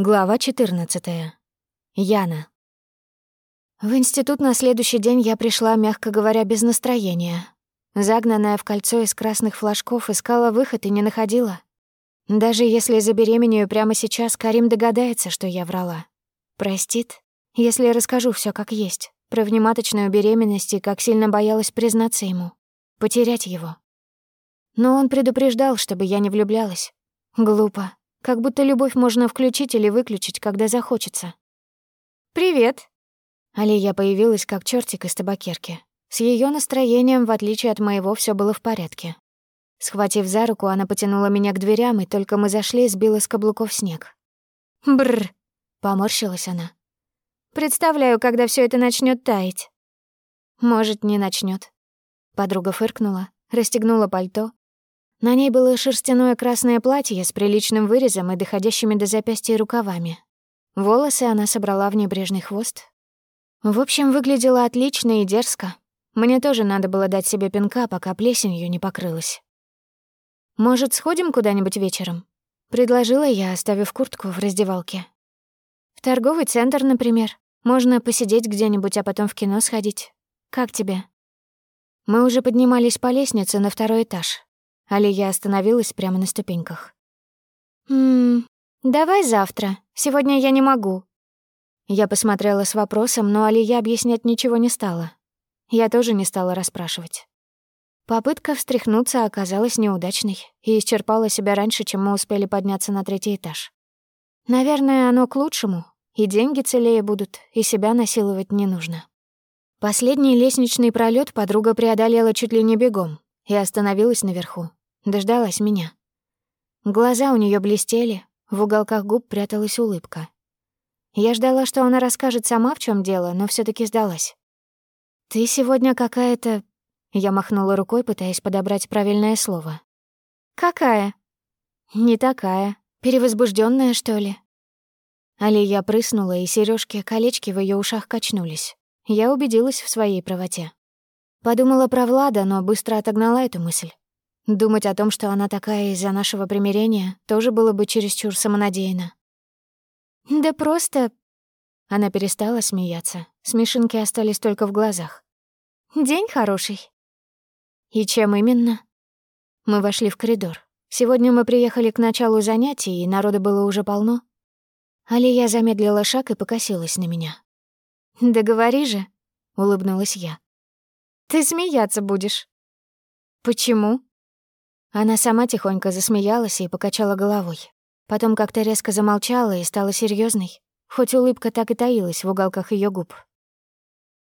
Глава 14. Яна. В институт на следующий день я пришла, мягко говоря, без настроения. Загнанная в кольцо из красных флажков, искала выход и не находила. Даже если забеременею прямо сейчас, Карим догадается, что я врала. Простит, если расскажу все как есть, про внематочную беременность и как сильно боялась признаться ему, потерять его. Но он предупреждал, чтобы я не влюблялась. Глупо, как будто любовь можно включить или выключить, когда захочется. «Привет!» Алия появилась как чертик из табакерки. С ее настроением, в отличие от моего, все было в порядке. Схватив за руку, она потянула меня к дверям, и только мы зашли, сбила с каблуков снег. Бррр! поморщилась она. «Представляю, когда все это начнет таять». «Может, не начнет. Подруга фыркнула, расстегнула пальто, на ней было шерстяное красное платье с приличным вырезом и доходящими до запястья рукавами. Волосы она собрала в небрежный хвост. В общем, выглядела отлично и дерзко. Мне тоже надо было дать себе пинка, пока плесенью не покрылась. «Может, сходим куда-нибудь вечером?» — предложила я, оставив куртку в раздевалке. «В торговый центр, например. Можно посидеть где-нибудь, а потом в кино сходить. Как тебе?» Мы уже поднимались по лестнице на второй этаж. Алия остановилась прямо на ступеньках. «Ммм, давай завтра. Сегодня я не могу». Я посмотрела с вопросом, но Алия объяснять ничего не стала. Я тоже не стала расспрашивать. Попытка встряхнуться оказалась неудачной и исчерпала себя раньше, чем мы успели подняться на третий этаж. Наверное, оно к лучшему, и деньги целее будут, и себя насиловать не нужно. Последний лестничный пролет подруга преодолела чуть ли не бегом и остановилась наверху, Дождалась меня. Глаза у нее блестели, в уголках губ пряталась улыбка. Я ждала, что она расскажет сама, в чем дело, но все таки сдалась. «Ты сегодня какая-то...» Я махнула рукой, пытаясь подобрать правильное слово. «Какая?» «Не такая. Перевозбужденная, что ли?» Алия прыснула, и сережки, колечки в ее ушах качнулись. Я убедилась в своей правоте. Подумала про Влада, но быстро отогнала эту мысль. Думать о том, что она такая из-за нашего примирения, тоже было бы чересчур самонадеянно. «Да просто...» Она перестала смеяться. Смешинки остались только в глазах. «День хороший». «И чем именно?» Мы вошли в коридор. Сегодня мы приехали к началу занятий, и народа было уже полно. Алия замедлила шаг и покосилась на меня. «Да говори же», — улыбнулась я. «Ты смеяться будешь». «Почему?» Она сама тихонько засмеялась и покачала головой. Потом как-то резко замолчала и стала серьезной, хоть улыбка так и таилась в уголках ее губ.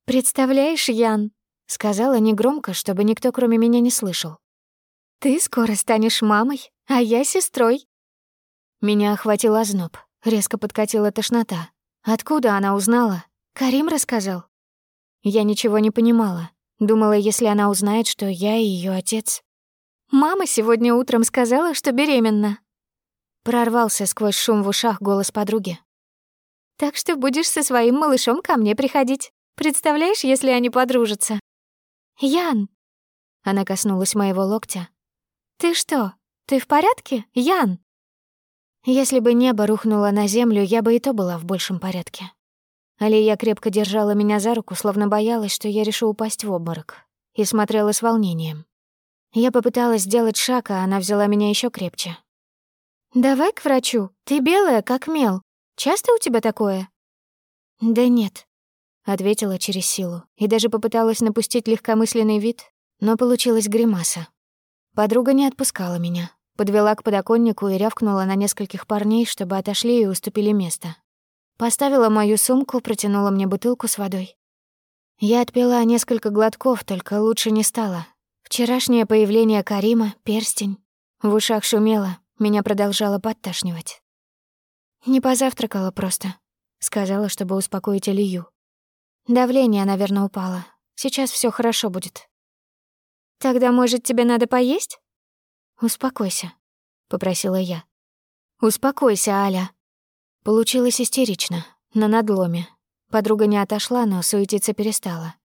«Представляешь, Ян?» — сказала негромко, чтобы никто кроме меня не слышал. «Ты скоро станешь мамой, а я сестрой». Меня охватил озноб, резко подкатила тошнота. Откуда она узнала? Карим рассказал? Я ничего не понимала. Думала, если она узнает, что я и ее отец, Мама сегодня утром сказала, что беременна. Прорвался сквозь шум в ушах голос подруги. Так что будешь со своим малышом ко мне приходить. Представляешь, если они подружатся? Ян. Она коснулась моего локтя. Ты что? Ты в порядке, Ян? Если бы небо рухнуло на землю, я бы и то была в большем порядке. Алия крепко держала меня за руку, словно боялась, что я решу упасть в обморок, и смотрела с волнением. Я попыталась сделать шаг, а она взяла меня еще крепче. «Давай к врачу. Ты белая, как мел. Часто у тебя такое?» «Да нет», — ответила через силу и даже попыталась напустить легкомысленный вид, но получилась гримаса. Подруга не отпускала меня, подвела к подоконнику и рявкнула на нескольких парней, чтобы отошли и уступили место. Поставила мою сумку, протянула мне бутылку с водой. Я отпила несколько глотков, только лучше не стало, Вчерашнее появление Карима, перстень. В ушах шумело, меня продолжало подташнивать. «Не позавтракала просто», — сказала, чтобы успокоить Илью. «Давление, наверное, упало. Сейчас все хорошо будет». «Тогда, может, тебе надо поесть?» «Успокойся», — попросила я. «Успокойся, Аля». Получилось истерично, на надломе. Подруга не отошла, но суетиться перестала.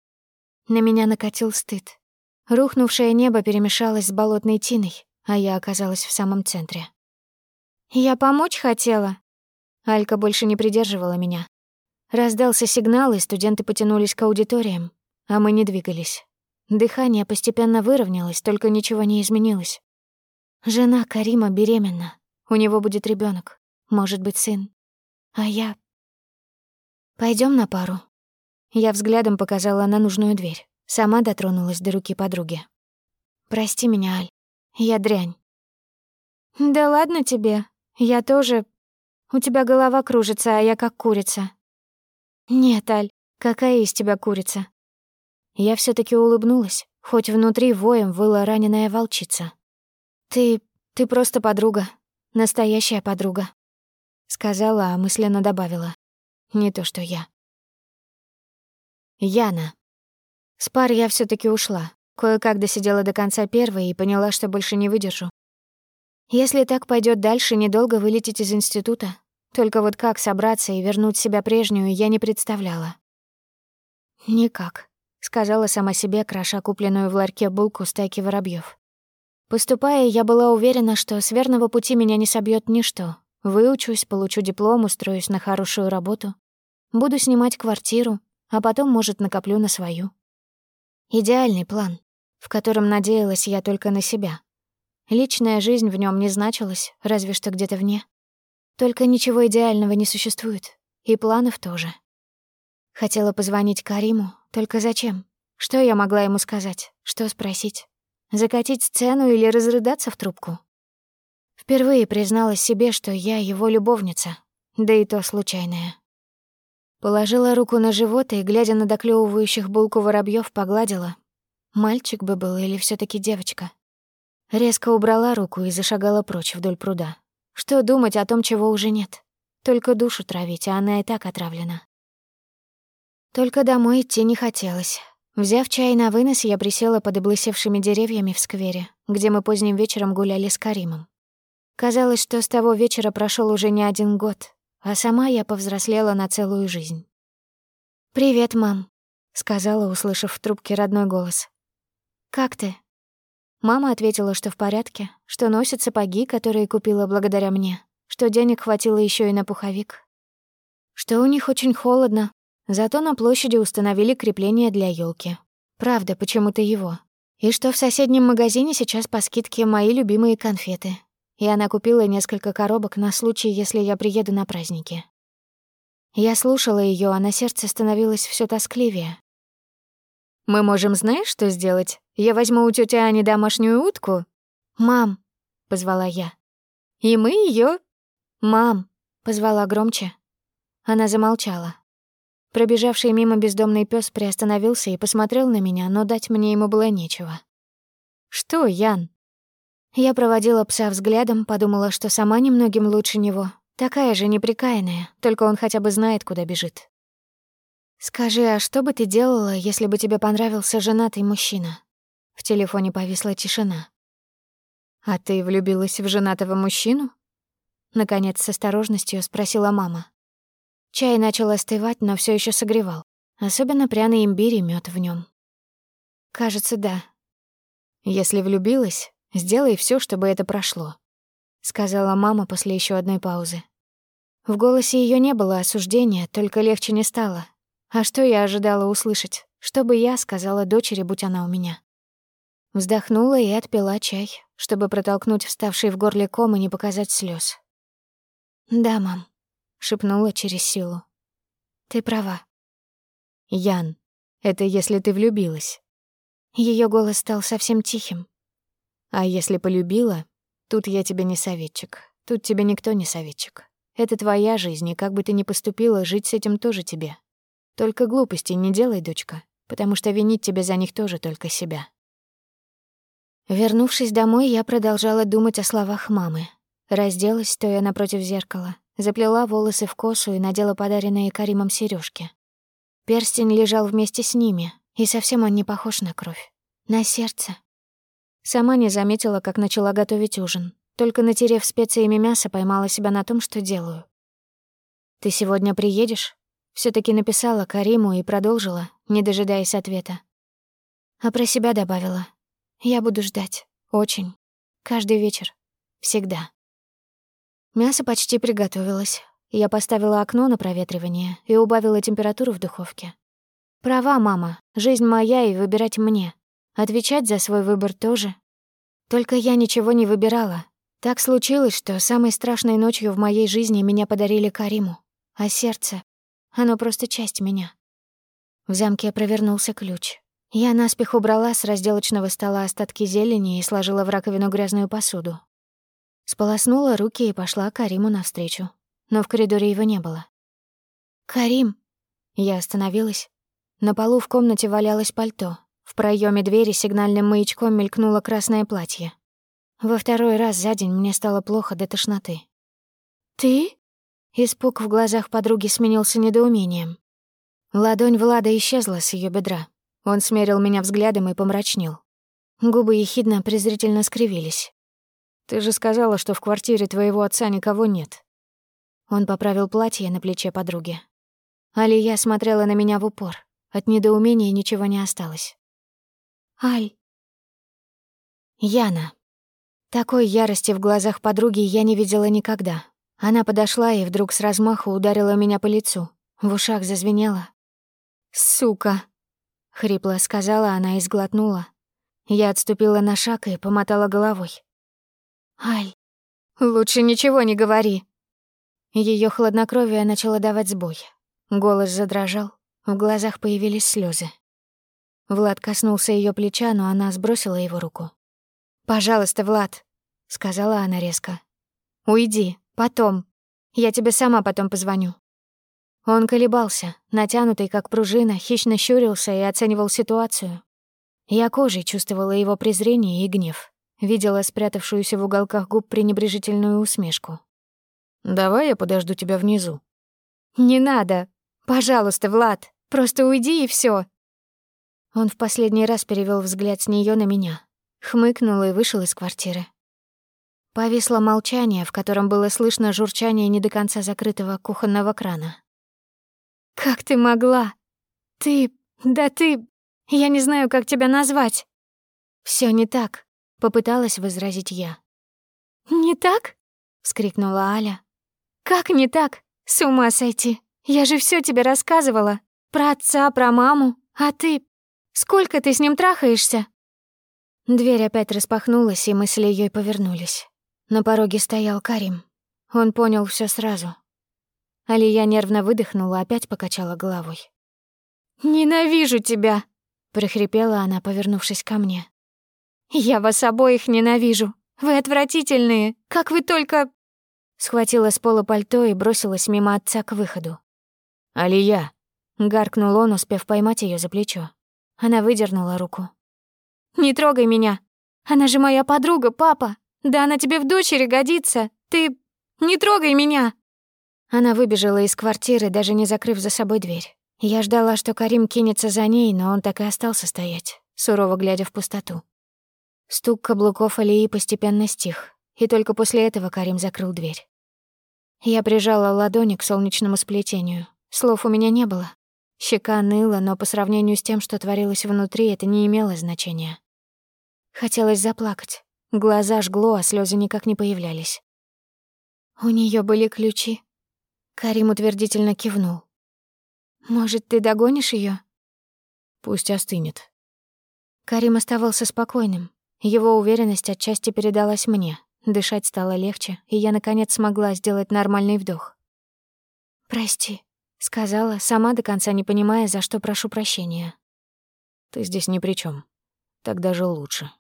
На меня накатил стыд. Рухнувшее небо перемешалось с болотной тиной, а я оказалась в самом центре. «Я помочь хотела». Алька больше не придерживала меня. Раздался сигнал, и студенты потянулись к аудиториям, а мы не двигались. Дыхание постепенно выровнялось, только ничего не изменилось. Жена Карима беременна. У него будет ребенок, может быть, сын. А я... Пойдем на пару. Я взглядом показала на нужную дверь. Сама дотронулась до руки подруги. «Прости меня, Аль. Я дрянь». «Да ладно тебе. Я тоже... У тебя голова кружится, а я как курица». «Нет, Аль, какая из тебя курица?» Я все таки улыбнулась, хоть внутри воем выла раненая волчица. «Ты... ты просто подруга. Настоящая подруга», — сказала, а мысленно добавила. «Не то, что я». Яна. С пар я все таки ушла. Кое-как досидела до конца первой и поняла, что больше не выдержу. Если так пойдет дальше, недолго вылететь из института. Только вот как собраться и вернуть себя прежнюю, я не представляла. «Никак», — сказала сама себе, кроша купленную в ларьке булку стайки воробьев. Поступая, я была уверена, что с верного пути меня не собьет ничто. Выучусь, получу диплом, устроюсь на хорошую работу. Буду снимать квартиру, а потом, может, накоплю на свою. Идеальный план, в котором надеялась я только на себя. Личная жизнь в нем не значилась, разве что где-то вне. Только ничего идеального не существует, и планов тоже. Хотела позвонить Кариму, только зачем? Что я могла ему сказать? Что спросить? Закатить сцену или разрыдаться в трубку? Впервые призналась себе, что я его любовница, да и то случайная. Положила руку на живот и, глядя на доклевывающих булку воробьев, погладила. Мальчик бы был или все таки девочка? Резко убрала руку и зашагала прочь вдоль пруда. Что думать о том, чего уже нет? Только душу травить, а она и так отравлена. Только домой идти не хотелось. Взяв чай на вынос, я присела под облысевшими деревьями в сквере, где мы поздним вечером гуляли с Каримом. Казалось, что с того вечера прошел уже не один год, а сама я повзрослела на целую жизнь. «Привет, мам», — сказала, услышав в трубке родной голос. «Как ты?» Мама ответила, что в порядке, что носит сапоги, которые купила благодаря мне, что денег хватило еще и на пуховик. Что у них очень холодно, Зато на площади установили крепление для елки. Правда, почему-то его. И что в соседнем магазине сейчас по скидке мои любимые конфеты. И она купила несколько коробок на случай, если я приеду на праздники. Я слушала ее, а на сердце становилось все тоскливее. «Мы можем, знаешь, что сделать? Я возьму у тети Ани домашнюю утку». «Мам», — позвала я. «И мы ее. «Мам», — позвала громче. Она замолчала. Пробежавший мимо бездомный пес приостановился и посмотрел на меня, но дать мне ему было нечего. «Что, Ян?» Я проводила пса взглядом, подумала, что сама немногим лучше него. Такая же неприкаянная, только он хотя бы знает, куда бежит. «Скажи, а что бы ты делала, если бы тебе понравился женатый мужчина?» В телефоне повисла тишина. «А ты влюбилась в женатого мужчину?» Наконец, с осторожностью спросила мама. Чай начал остывать, но все еще согревал. Особенно пряный имбирь и мед в нем. Кажется, да. Если влюбилась, сделай все, чтобы это прошло, сказала мама после еще одной паузы. В голосе ее не было осуждения, только легче не стало. А что я ожидала услышать? Что бы я сказала дочери, будь она у меня? Вздохнула и отпила чай, чтобы протолкнуть вставший в горле ком и не показать слез. «Да, мам», шепнула через силу. Ты права. Ян, это если ты влюбилась. Ее голос стал совсем тихим. А если полюбила, тут я тебе не советчик. Тут тебе никто не советчик. Это твоя жизнь, и как бы ты ни поступила, жить с этим тоже тебе. Только глупости не делай, дочка, потому что винить тебе за них тоже только себя. Вернувшись домой, я продолжала думать о словах мамы. Разделась, стоя напротив зеркала, Заплела волосы в косу и надела подаренные Каримом сережки. Перстень лежал вместе с ними, и совсем он не похож на кровь. На сердце. Сама не заметила, как начала готовить ужин. Только натерев специями мясо, поймала себя на том, что делаю. «Ты сегодня приедешь?» все таки написала Кариму и продолжила, не дожидаясь ответа. А про себя добавила. «Я буду ждать. Очень. Каждый вечер. Всегда». Мясо почти приготовилось. Я поставила окно на проветривание и убавила температуру в духовке. Права, мама, жизнь моя и выбирать мне. Отвечать за свой выбор тоже. Только я ничего не выбирала. Так случилось, что самой страшной ночью в моей жизни меня подарили Кариму. А сердце, оно просто часть меня. В замке провернулся ключ. Я наспех убрала с разделочного стола остатки зелени и сложила в раковину грязную посуду. Сполоснула руки и пошла Кариму навстречу. Но в коридоре его не было. «Карим!» Я остановилась. На полу в комнате валялось пальто. В проеме двери сигнальным маячком мелькнуло красное платье. Во второй раз за день мне стало плохо до тошноты. «Ты?» Испуг в глазах подруги сменился недоумением. Ладонь Влада исчезла с ее бедра. Он смерил меня взглядом и помрачнел. Губы ехидно презрительно скривились. «Ты же сказала, что в квартире твоего отца никого нет». Он поправил платье на плече подруги. Алия смотрела на меня в упор. От недоумения ничего не осталось. «Аль...» Яна. Такой ярости в глазах подруги я не видела никогда. Она подошла и вдруг с размаху ударила меня по лицу. В ушах зазвенело. «Сука!» — хрипло сказала она и сглотнула. Я отступила на шаг и помотала головой. «Аль, лучше ничего не говори!» Ее хладнокровие начало давать сбой. Голос задрожал, в глазах появились слезы. Влад коснулся ее плеча, но она сбросила его руку. «Пожалуйста, Влад», — сказала она резко. «Уйди, потом. Я тебе сама потом позвоню». Он колебался, натянутый как пружина, хищно щурился и оценивал ситуацию. Я кожей чувствовала его презрение и гнев, видела спрятавшуюся в уголках губ пренебрежительную усмешку. «Давай я подожду тебя внизу». «Не надо. Пожалуйста, Влад, просто уйди и все. Он в последний раз перевел взгляд с нее на меня, хмыкнул и вышел из квартиры. Повисло молчание, в котором было слышно журчание не до конца закрытого кухонного крана. «Как ты могла? Ты... Да ты... Я не знаю, как тебя назвать». Все не так», — попыталась возразить я. «Не так?» — вскрикнула Аля. «Как не так? С ума сойти! Я же все тебе рассказывала. Про отца, про маму. А ты... Сколько ты с ним трахаешься?» Дверь опять распахнулась, и мы с Ильей повернулись. На пороге стоял Карим. Он понял все сразу. Алия нервно выдохнула, опять покачала головой. «Ненавижу тебя!» — прохрипела она, повернувшись ко мне. «Я вас обоих ненавижу. Вы отвратительные. Как вы только...» Схватила с пола пальто и бросилась мимо отца к выходу. «Алия!» — гаркнул он, успев поймать ее за плечо. Она выдернула руку. «Не трогай меня! Она же моя подруга, папа! Да она тебе в дочери годится! Ты... Не трогай меня!» Она выбежала из квартиры, даже не закрыв за собой дверь. Я ждала, что Карим кинется за ней, но он так и остался стоять, сурово глядя в пустоту. Стук каблуков Алии постепенно стих, и только после этого Карим закрыл дверь. Я прижала ладони к солнечному сплетению. Слов у меня не было. Щека ныла, но по сравнению с тем, что творилось внутри, это не имело значения. Хотелось заплакать. Глаза жгло, а слезы никак не появлялись. У нее были ключи, Карим утвердительно кивнул. «Может, ты догонишь ее? «Пусть остынет». Карим оставался спокойным. Его уверенность отчасти передалась мне. Дышать стало легче, и я, наконец, смогла сделать нормальный вдох. «Прости», — сказала, сама до конца не понимая, за что прошу прощения. «Ты здесь ни при чем. Так даже лучше».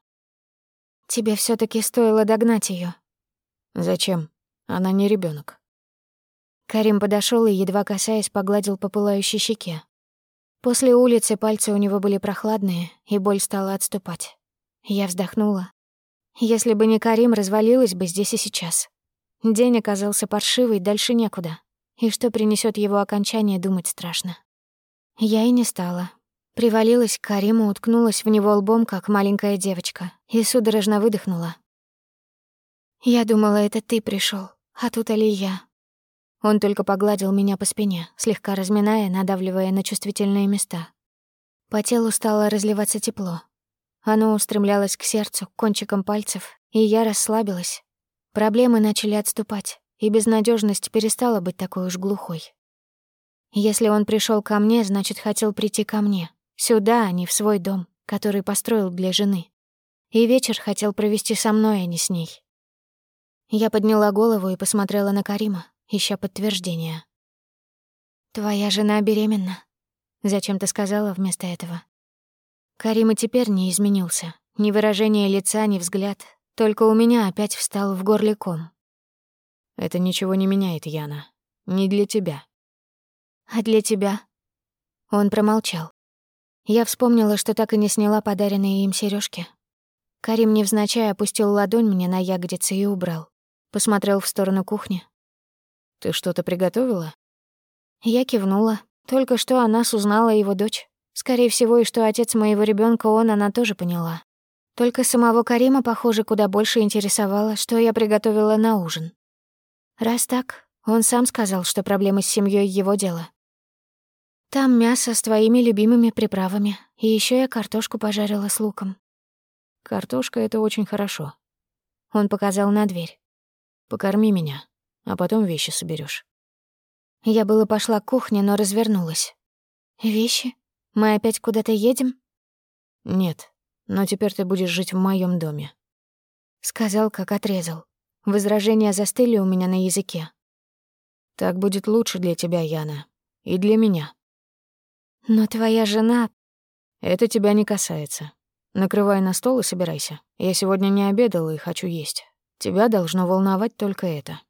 «Тебе все таки стоило догнать ее. «Зачем? Она не ребенок. Карим подошел и, едва касаясь, погладил по пылающей щеке. После улицы пальцы у него были прохладные, и боль стала отступать. Я вздохнула. Если бы не Карим, развалилась бы здесь и сейчас. День оказался паршивый, дальше некуда. И что принесет его окончание, думать страшно. Я и не стала. Привалилась к Кариму, уткнулась в него лбом, как маленькая девочка, и судорожно выдохнула. «Я думала, это ты пришел, а тут Алия. Он только погладил меня по спине, слегка разминая, надавливая на чувствительные места. По телу стало разливаться тепло. Оно устремлялось к сердцу, кончиком пальцев, и я расслабилась. Проблемы начали отступать. И безнадежность перестала быть такой уж глухой. Если он пришел ко мне, значит, хотел прийти ко мне. Сюда, а не в свой дом, который построил для жены. И вечер хотел провести со мной, а не с ней. Я подняла голову и посмотрела на Карима, ища подтверждения. «Твоя жена беременна», — зачем ты сказала вместо этого. Карим и теперь не изменился. Ни выражение лица, ни взгляд. Только у меня опять встал в горле ком. «Это ничего не меняет, Яна. Не для тебя». «А для тебя?» Он промолчал. Я вспомнила, что так и не сняла подаренные им сережки. Карим невзначай опустил ладонь мне на ягодицы и убрал. Посмотрел в сторону кухни. «Ты что-то приготовила?» Я кивнула. Только что о нас узнала его дочь. Скорее всего, и что отец моего ребенка он, она тоже поняла. Только самого Карима, похоже, куда больше интересовало, что я приготовила на ужин. Раз так, он сам сказал, что проблемы с семьей его дело. Там мясо с твоими любимыми приправами, и еще я картошку пожарила с луком. Картошка — это очень хорошо. Он показал на дверь. Покорми меня, а потом вещи соберешь. Я было пошла к кухне, но развернулась. «Вещи? Мы опять куда-то едем?» «Нет, но теперь ты будешь жить в моем доме». Сказал, как отрезал. Возражения застыли у меня на языке. «Так будет лучше для тебя, Яна. И для меня». «Но твоя жена...» «Это тебя не касается. Накрывай на стол и собирайся. Я сегодня не обедала и хочу есть. Тебя должно волновать только это».